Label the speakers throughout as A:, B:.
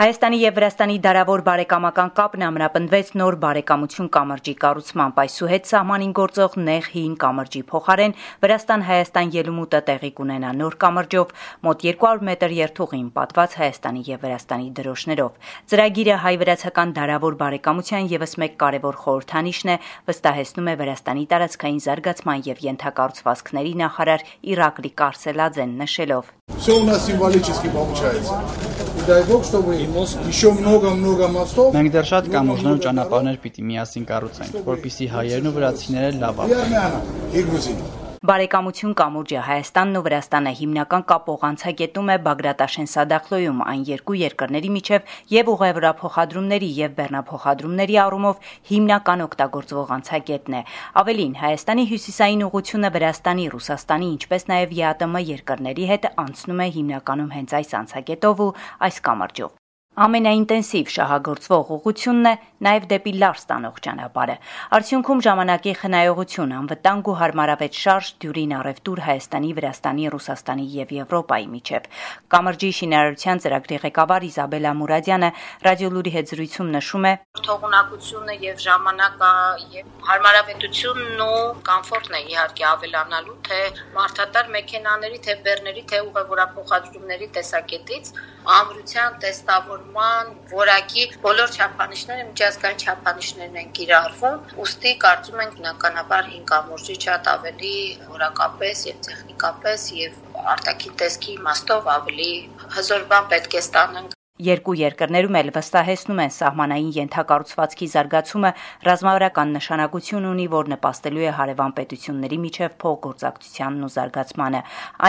A: Հայաստանի եւ Վրաստանի դարավոր բարեկամական կապն ամրապնդվեց նոր բարեկամություն կամրջի կառուցմամբ։ Այսուհետ սահմանին գործող նեղ հին կամրջի փոխարեն Վրաստան-Հայաստան ելումուտը տեղի կունենա նոր կամրջով մոտ 200 մետր երթուղին պատված Հայաստանի եւ Վրաստանի դրոշներով։ Ծրագիրը հայ-վրացական դարավոր բարեկամության եւս մեկ կարևոր խորհրդանիշն է, վստահեցնում է Վրաստանի տարածքային զարգացման եւ յենթակառուցվածքների նախարար Իրակլի Կարսելաձեն նշելով.
B: Все у нас символически получается. И дай бог, чтобы еще много-много мостов.
C: Մենք դեռ շատ կամուրջներ ու ճանապարհներ պիտի միասին կառուցենք, որպիսի հայերն ու վրացիները լավ ապրեն։
A: Բարեկամություն կամուրջը Հայաստանն ու Վրաստանը հիմնական կապող անցագետում է Բագրատաշեն Սադախլոյում այն երկու երկրների միջև եւ ուղևորափոխադրումների եւ բեռնափոխադրումների առումով հիմնական օգտագործվող անցագետն է։ Ավելին, Հայաստանի հյուսիսային ուղությունը Վրաստանի, Ռուսաստանի, ինչպես նաեւ ԵԱՏՄ երկրների հետ անցնում է հիմնականում հենց այս անցագետով ու այս կամրջով։ Ամենաինտենսիվ շահագործվող ուղությունն է նաև դեպի լար ստանող ճանապարհը։ Արդյունքում ժամանակի խնայողություն, անվտանգ ու հարմարավետ շարժ դյուրին առևտուր Հայաստանի, Վրաստանի, Ռուսաստանի եւ Եվրոպայի միջև։ Կամրջի շինարարության ծրագրի ղեկավար Իզաբելա Մուրադյանը ռադիոլուրի հետ զրույցում նշում է.
D: Թողունակությունը եւ ժամանակը եւ հարմարավետությունն ու կոմֆորտն է իհարկե ավելանալու թե մարդատար մեքենաների, թե բեռների, թե ուղևորափոխադրումների տեսակետից ամրության տեստավոր կառավարման որակի բոլոր չափանիշները միջազգային չափանիշներն են կիրառվում, ուստի կարծում ենք բնականաբար 5 ամուրջի շատ ավելի որակապես եւ տեխնիկապես եւ արտաքին տեսքի իմաստով ավելի հզոր բան պետք է ստանանք
A: Երկու երկրներում էլ վստահեցնում են սահմանային յենթակառուցվածքի զարգացումը ռազմավարական նշանակություն ունի, որ նպաստելու է հարևան պետությունների միջև փոխգործակցությանն ու զարգացմանը։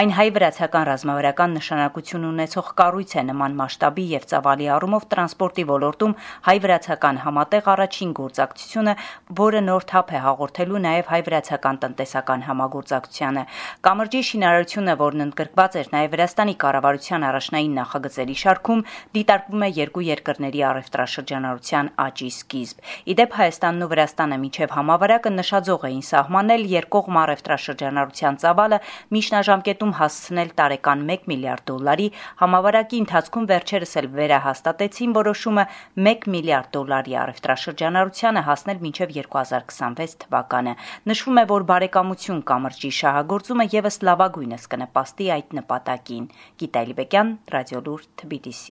A: Այն հայ-վրացական ռազմավարական նշանակություն ունեցող կառույց է նման մասշտաբի եւ ծավալի առումով տրանսպորտի ոլորտում հայ-վրացական համատեղ առաջին գործակցությունը, որը նոր թափ է հաղորդելու նաեւ հայ-վրացական տնտեսական համագործակցությանը։ Կամրջի շինարարությունը, որն ընդգրկված էր նաեւ Վրաստանի կառավարության առաջնային նախագծերի շարքում, դիտարկվում է երկու երկրների առևտրաշրջանառության աճի սկիզբ։ Իդեպ Հայաստանն ու Վրաստանը միջև համավարակը նշաձող էին սահմանել երկկողմ առևտրաշրջանառության ծավալը միջնաժամկետում հասցնել տարեկան 1 միլիարդ դոլարի, համավարակի ընթացքում վերջերս էլ վերահաստատեցին որոշումը 1 միլիարդ դոլարի առևտրաշրջանառությանը հասնել մինչև 2026 թվականը։ Նշվում է, որ բարեկամություն կամրջի շահագործումը եւս լավագույնս կնպաստի այդ նպատակին։ Գիտալի Բեկյան, Ռադիոլուր, Թբիլիսի